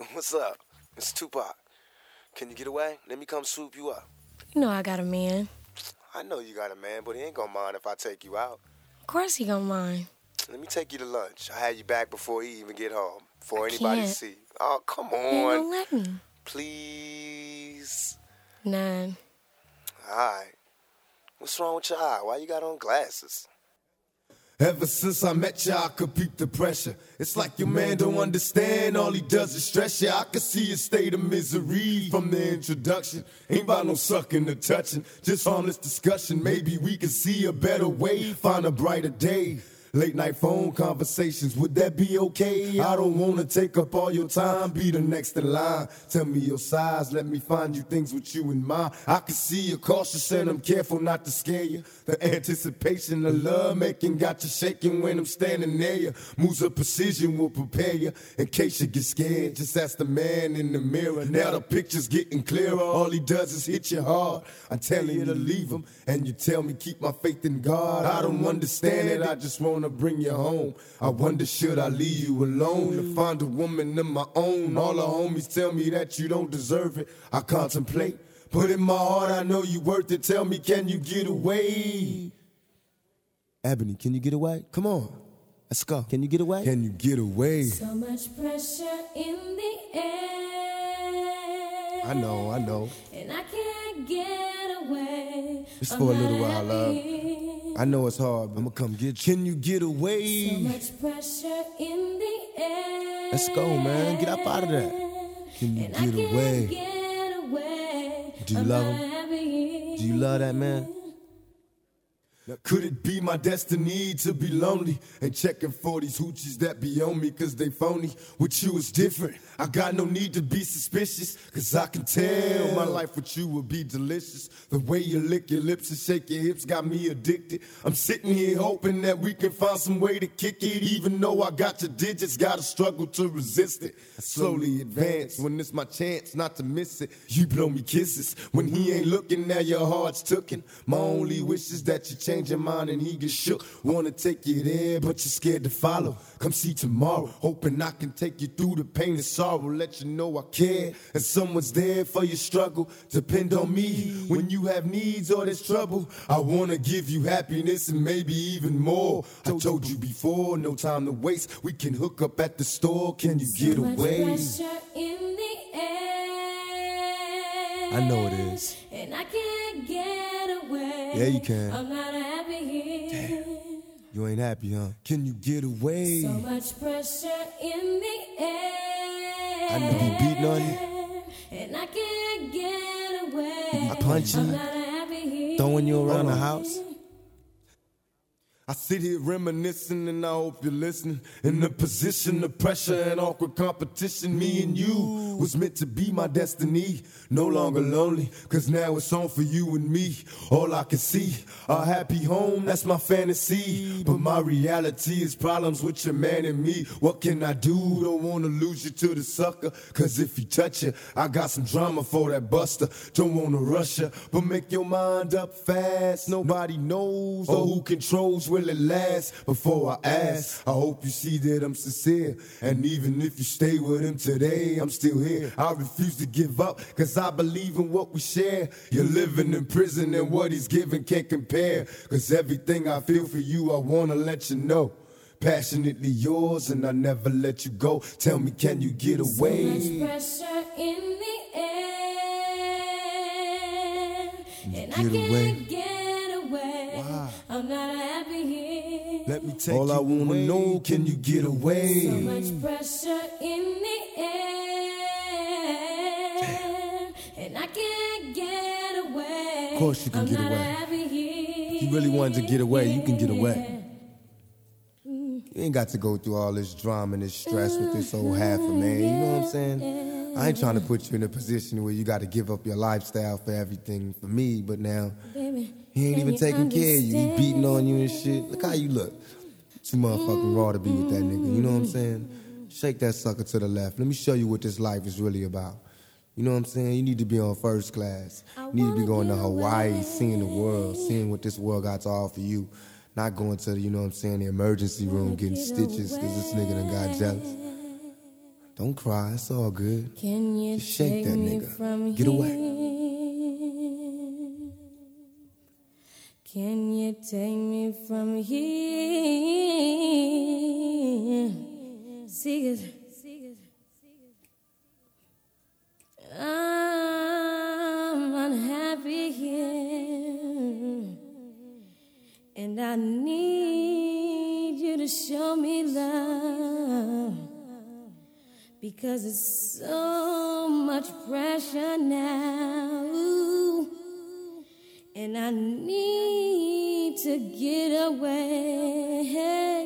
What's up? It's Tupac. Can you get away? Let me come swoop you up. You know I got a man. I know you got a man, but he ain't gonna mind if I take you out. Of course he gonna mind. Let me take you to lunch. I had you back before he even get home. Before anybody can't. see. Oh, come He ain't gonna on. let me. Please. None. Alright. What's wrong with your eye? Why you got on glasses? Ever since I met ya, I could peep the pressure. It's like your man don't understand, all he does is stress ya. I could see your state of misery from the introduction. Ain't about no sucking or touching, just harmless discussion. Maybe we can see a better way, find a brighter day. Late night phone conversations, would that be okay? I don't wanna take up all your time, be the next in line. Tell me your size, let me find you things with you in mind. I can see you're cautious and I'm careful not to scare you. The anticipation of love making got you shaking when I'm standing near you. Moves of precision will prepare you in case you get scared. Just ask the man in the mirror. Now the picture's getting clearer. All he does is hit you hard. I'm telling you to leave him, and you tell me keep my faith in God. I don't understand it. I just wanna bring you home. I wonder should I leave you alone to find a woman of my own? All the homies tell me that you don't deserve it. I contemplate. But in my heart, I know you're worth it. Tell me, can you get away? Ebony, can you get away? Come on. Let's go. Can you get away? Can you get away? So much pressure in the air. I know, I know. And I can't get Just for a little while, love. I know it's hard, but I'ma come get you. Can you get So away? much pressure in the air. Let's go, man. Get up out of that. Can you And get away? get away. Do you love him? Do you love that man? Now, could it be my destiny to be lonely and checking for these hoochies that be on me cause they phony? With you it's different. I got no need to be suspicious cause I can tell my life with you will be delicious. The way you lick your lips and shake your hips got me addicted. I'm sitting here hoping that we can find some way to kick it. Even though I got your digits, gotta struggle to resist it. I slowly advance when it's my chance not to miss it. You blow me kisses when he ain't looking. Now your heart's tooken. My only wish is that you change your mind and he get shook. Wanna take you there, but you're scared to follow. Come see tomorrow, hoping I can take you through the pain and sorrow. Let you know I care and someone's there for your struggle. Depend on me when you have needs or there's trouble. I wanna give you happiness and maybe even more. I told you before, no time to waste. We can hook up at the store. Can you get So much away? in the air. I know it is. And I can't get away. Yeah, you can. You ain't happy, huh? Can you get away? So much pressure in the air. I know he beating on you. And I can't get away. I punch you. I'm not happy here. Throwing you around the house? I sit here reminiscing and I hope you're listening. In the position of pressure and awkward competition, me and you was meant to be my destiny. No longer lonely, cause now it's on for you and me. All I can see, a happy home, that's my fantasy. But my reality is problems with your man and me. What can I do? Don't wanna lose you to the sucker. Cause if you touch it, I got some drama for that buster. Don't wanna rush you, but make your mind up fast. Nobody knows or who controls will it last. Before I ask, I hope you see that I'm sincere. And even if you stay with him today, I'm still here. I refuse to give up, cause I believe in what we share. You're living in prison and what he's giving can't compare. Cause everything I feel for you, I wanna let you know. Passionately yours, and I never let you go. Tell me, can you get away? So much pressure in the air. And I can't away? get away. Why? I'm not. Let me take All I wanna know, can you get away? So away? much pressure in the air. And I can't get away. Of course you can I'm get away. If you really wanted to get away, you can get away. You ain't got to go through all this drama and this stress with this old mm, half a man. You know what I'm saying? I ain't trying to put you in a position where you got to give up your lifestyle for everything for me, but now Baby, he ain't can even taking care of you. He beating on you and shit. Look how you look. Too motherfucking raw to be with that nigga. You know what I'm saying? Shake that sucker to the left. Let me show you what this life is really about. You know what I'm saying? You need to be on first class. You need to be going to Hawaii, seeing the world, seeing what this world got to offer you. Not going to, the, you know what I'm saying, the emergency room getting stitches because this nigga done got jealous. Don't cry, it's all good. Can you Just shake that nigga. from Get away. Can you take me from here? I'm unhappy here, and I need you to show me love because it's so much pressure now and I need to get away.